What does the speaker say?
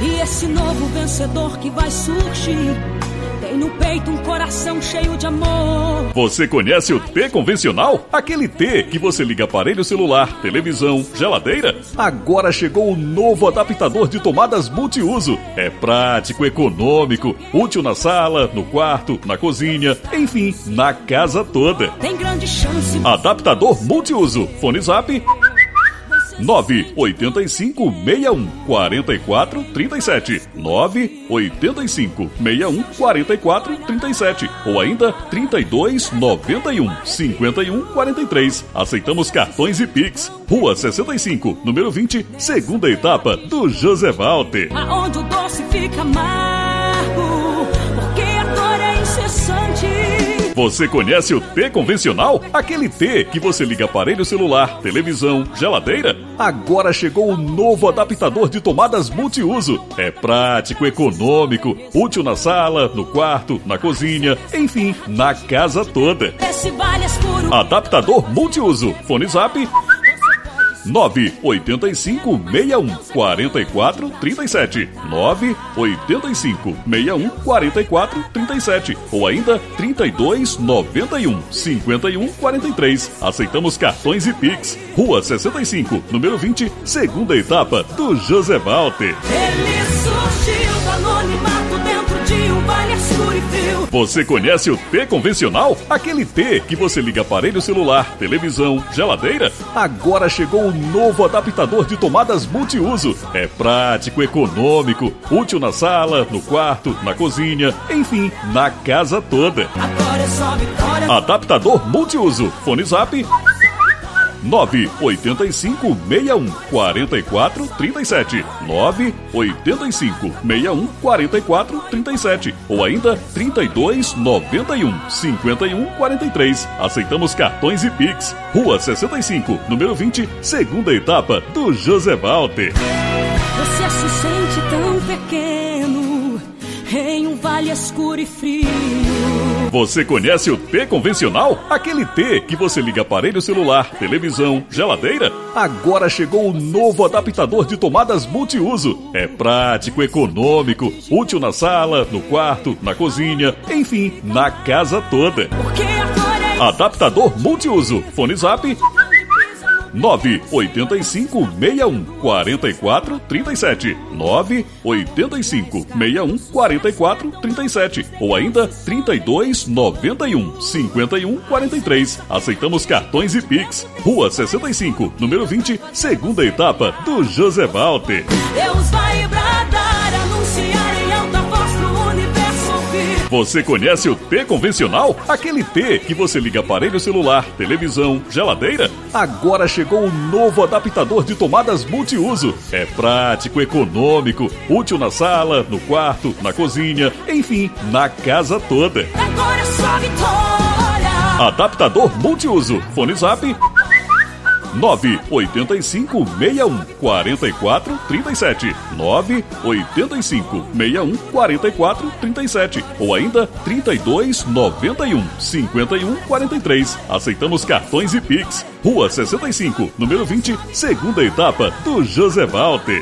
E esse novo vencedor que vai surgir tem no peito um coração cheio de amor. Você conhece o T convencional? Aquele T que você liga aparelho celular, televisão, geladeira? Agora chegou o novo adaptador de tomadas multiuso. É prático, econômico, útil na sala, no quarto, na cozinha, enfim, na casa toda. Tem grande chance. Adaptador multiuso. Fone Zap 985 61 44 37 985 61 44 37 ou ainda 32 91 51 43. Aceitamos cartões e Pix. Rua 65, número 20, segunda etapa do José Walter. Aonde o doce fica amargo, Você conhece o T convencional? Aquele T que você liga aparelho celular, televisão, geladeira? Agora chegou o novo adaptador de tomadas multiuso. É prático, econômico, útil na sala, no quarto, na cozinha, enfim, na casa toda. Adaptador multiuso. Fone Zap 985 61 44 37 985 61 44 37 ou ainda 32 91 51 43. Aceitamos cartões e Pix. Rua 65, número 20, segunda etapa do José Walter. Ele surgiu do anonimato dentro de um vale escuro e frio. Você conhece o T convencional? Aquele T que você liga aparelho celular, televisão, geladeira? Agora chegou o novo adaptador de tomadas multiuso. É prático, econômico, útil na sala, no quarto, na cozinha, enfim, na casa toda. Agora é só vitória. Adaptador multiuso. Fone Zap 985 61 44 37 985 61 44 37 ou ainda 32 91 51 43. Aceitamos cartões e Pix. Rua 65, número 20, segunda etapa do José Walter. Você se sente tão pequeno em um vale escuro e frio. Você conhece o T convencional? Aquele T que você liga aparelho celular, televisão, geladeira? Agora chegou o novo adaptador de tomadas multiuso. É prático, econômico, útil na sala, no quarto, na cozinha, enfim, na casa toda. É Adaptador multiuso. Fone Zap 985 61 44 37 985 61 44 37 ou ainda 32 91 51 43. Aceitamos cartões e Pix. Rua 65, número 20, segunda etapa do José Walter. Deus vai Você conhece o T convencional? Aquele T que você liga aparelho celular, televisão, geladeira? Agora chegou o novo adaptador de tomadas multiuso. É prático, econômico, útil na sala, no quarto, na cozinha, enfim, na casa toda. Agora é só vitória. Adaptador multiuso. Fone Zap 985 61 44 37 985 61 44 37 ou ainda 32 91 51 43. Aceitamos cartões e Pix. Rua 65, número 20, segunda etapa do José Walter.